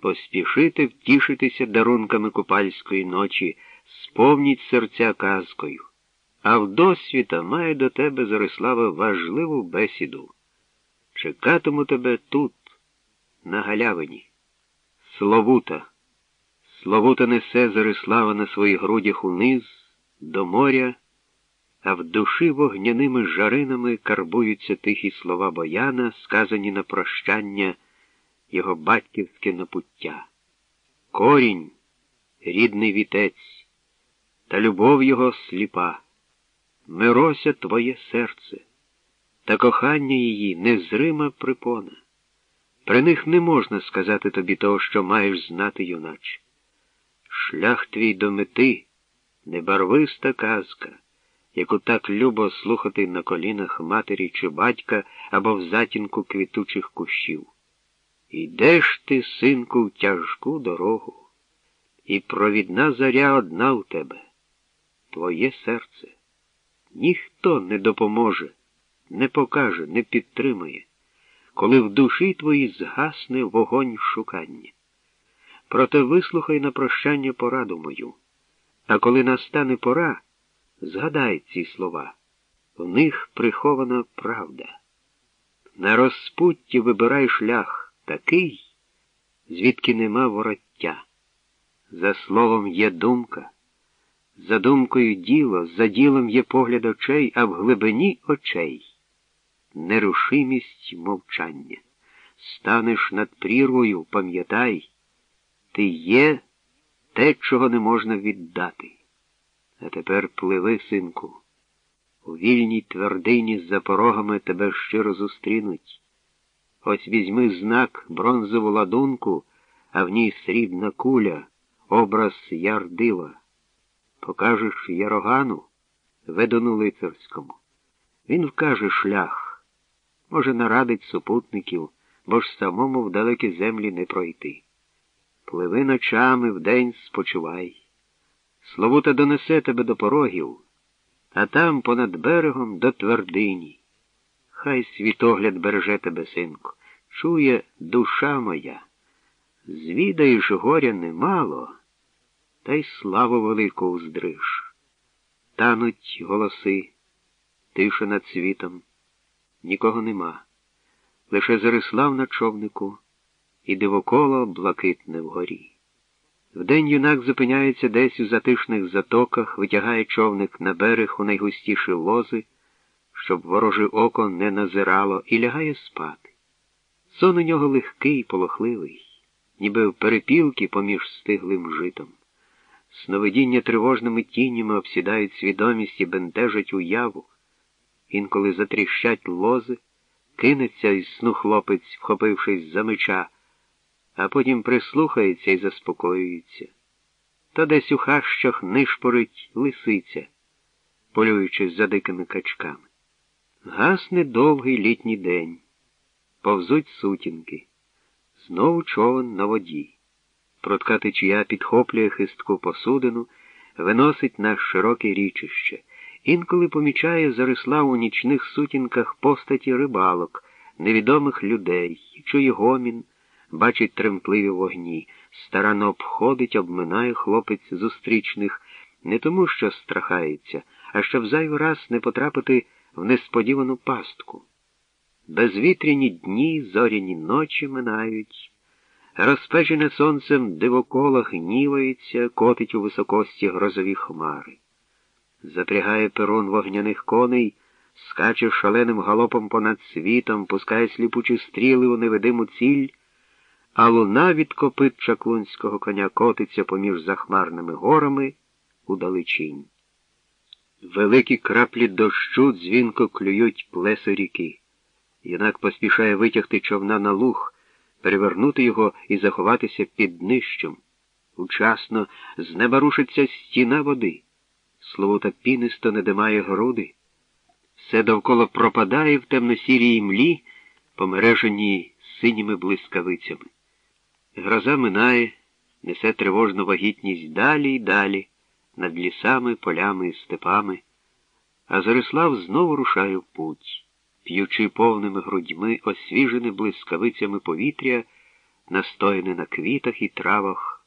поспішити втішитися дарунками купальської ночі, сповніть серця казкою. А вдосвіта має до тебе, Зорислава, важливу бесіду. Чекатиму тебе тут, на галявині. Словута. Словута несе Зарислава на своїх грудях униз, до моря, а в душі вогняними жаринами карбуються тихі слова бояна, сказані на прощання його батьківське напуття. Корінь, рідний вітець, та любов його сліпа. Мирося твоє серце, та кохання її незрима припона. При них не можна сказати тобі того, що маєш знати, юначе. Шлях твій до мети небарвиста казка, яку так любо слухати на колінах матері чи батька або в затінку квітучих кущів. Йдеш ти, синку, в тяжку дорогу, і провідна заря одна у тебе, твоє серце. Ніхто не допоможе, не покаже, не підтримає, коли в душі твоїй згасне вогонь шукання. Проте вислухай на прощання пораду мою, а коли настане пора, згадай ці слова. В них прихована правда. На розпутті вибирай шлях такий, звідки нема вороття. За словом є думка. За думкою діло, за ділом є погляд очей, а в глибині очей нерушимість мовчання. Станеш над прірвою, пам'ятай, ти є те, чого не можна віддати. А тепер пливи, синку, у вільній твердині за порогами тебе щиро зустрінуть. Ось візьми знак бронзову ладунку, а в ній срібна куля, образ ярдила. Покажеш Ярогану, ведону лицарському. Він вкаже шлях, може, нарадить супутників, бо ж самому в далекі землі не пройти. Пливи ночами вдень спочивай. Словута донесе тебе до порогів, а там понад берегом до твердині. Хай світогляд береже тебе, синку, чує душа моя. Звідаєш горя немало та й славу велику уздриж. Тануть голоси, тиша над світом, нікого нема. Лише Зарислав на човнику і дивоколо блакитне вгорі. Вдень юнак зупиняється десь у затишних затоках, витягає човник на берег у найгустіші лози, щоб вороже око не назирало, і лягає спати. Сон у нього легкий, полохливий, ніби в перепілки поміж стиглим житом. Сновидіння тривожними тінями обсідають свідомість і бентежать уяву. Інколи затріщать лози, кинеться із сну хлопець, вхопившись за меча, а потім прислухається і заспокоюється. То десь у хащах нишпорить лисиця, полюючи за дикими качками. Гасне довгий літній день, повзуть сутінки, знову човен на воді. Прудка течія підхоплює хистку посудину, виносить на широке річище. Інколи помічає Зарислав у нічних сутінках постаті рибалок, невідомих людей, чує гомін, бачить тремтливі вогні, старано обходить, обминає хлопець зустрічних, не тому, що страхається, а щоб зайвий раз не потрапити в несподівану пастку. Безвітряні дні, зоряні ночі минають. Розпечене сонцем дивокола гнівається, котить у високості грозові хмари. Запрягає перон вогняних коней, скаче шаленим галопом понад світом, пускає сліпучі стріли у невидиму ціль, а луна від копит чаклунського коня котиться поміж захмарними горами у далечінь. Великі краплі дощу дзвінко клюють плесо ріки. Юнак поспішає витягти човна на луг перевернути його і заховатися під днищем. Учасно з неба рушиться стіна води. Словота пінисто надимає груди. Все довкола пропадає в темно-сірій млі, помереженій синіми блискавицями. Гроза минає, несе тривожну вагітність далі й далі, над лісами, полями і степами, а Зарислав знову рушає в путь п'ючи повними грудьми, освіжене блискавицями повітря, настояне на квітах і травах